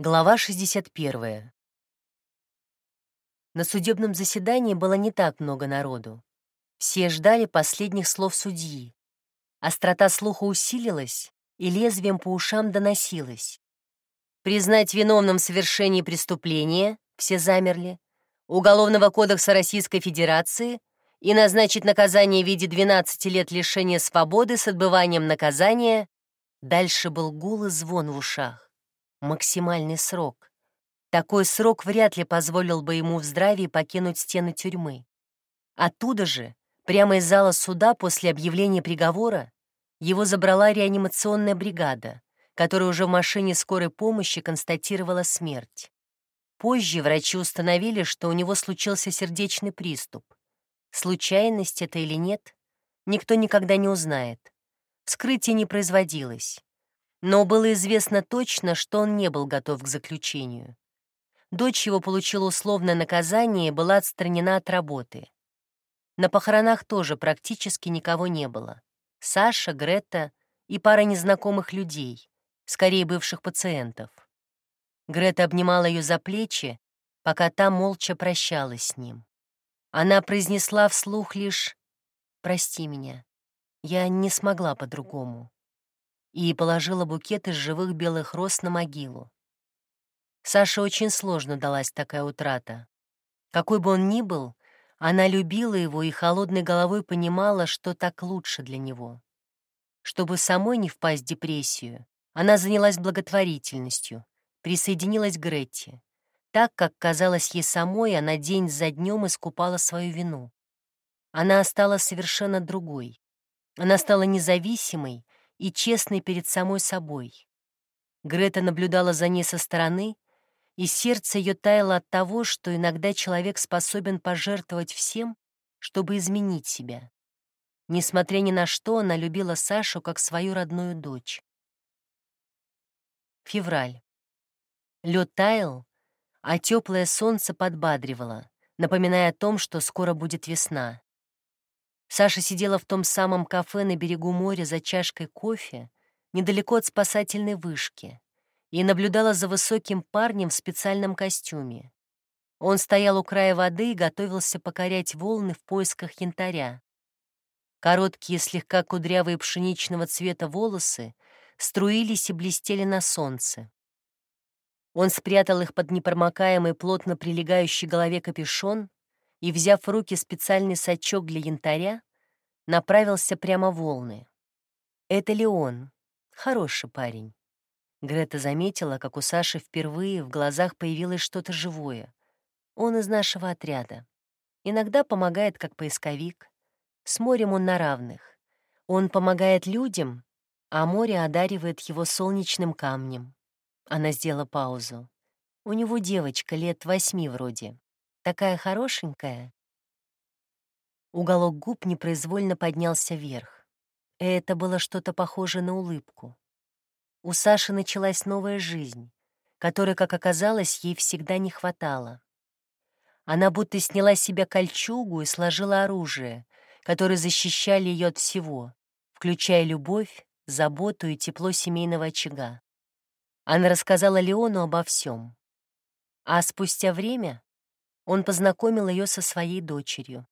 Глава 61. На судебном заседании было не так много народу. Все ждали последних слов судьи. Острота слуха усилилась, и лезвием по ушам доносилось. Признать виновным в совершении преступления, все замерли, Уголовного кодекса Российской Федерации и назначить наказание в виде 12 лет лишения свободы с отбыванием наказания. Дальше был гул и звон в ушах максимальный срок. Такой срок вряд ли позволил бы ему в здравии покинуть стены тюрьмы. Оттуда же, прямо из зала суда после объявления приговора, его забрала реанимационная бригада, которая уже в машине скорой помощи констатировала смерть. Позже врачи установили, что у него случился сердечный приступ. Случайность это или нет, никто никогда не узнает. Вскрытие не производилось. Но было известно точно, что он не был готов к заключению. Дочь его получила условное наказание и была отстранена от работы. На похоронах тоже практически никого не было. Саша, Грета и пара незнакомых людей, скорее бывших пациентов. Грета обнимала ее за плечи, пока та молча прощалась с ним. Она произнесла вслух лишь «Прости меня, я не смогла по-другому» и положила букет из живых белых роз на могилу. Саше очень сложно далась такая утрата. Какой бы он ни был, она любила его и холодной головой понимала, что так лучше для него. Чтобы самой не впасть в депрессию, она занялась благотворительностью, присоединилась к Гретте. Так, как казалось ей самой, она день за днем искупала свою вину. Она стала совершенно другой. Она стала независимой, и честной перед самой собой. Грета наблюдала за ней со стороны, и сердце ее таяло от того, что иногда человек способен пожертвовать всем, чтобы изменить себя. Несмотря ни на что, она любила Сашу как свою родную дочь. Февраль. Лед таял, а теплое солнце подбадривало, напоминая о том, что скоро будет весна. Саша сидела в том самом кафе на берегу моря за чашкой кофе, недалеко от спасательной вышки, и наблюдала за высоким парнем в специальном костюме. Он стоял у края воды и готовился покорять волны в поисках янтаря. Короткие, слегка кудрявые пшеничного цвета волосы струились и блестели на солнце. Он спрятал их под непромокаемый, плотно прилегающий голове капюшон и, взяв в руки специальный сачок для янтаря, направился прямо в волны. Это ли он? Хороший парень. Грета заметила, как у Саши впервые в глазах появилось что-то живое. Он из нашего отряда. Иногда помогает как поисковик. С морем он на равных. Он помогает людям, а море одаривает его солнечным камнем. Она сделала паузу. У него девочка лет восьми вроде. Такая хорошенькая». Уголок губ непроизвольно поднялся вверх. Это было что-то похожее на улыбку. У Саши началась новая жизнь, которой, как оказалось, ей всегда не хватало. Она будто сняла с себя кольчугу и сложила оружие, которые защищали ее от всего, включая любовь, заботу и тепло семейного очага. Она рассказала Леону обо всем. А спустя время он познакомил ее со своей дочерью.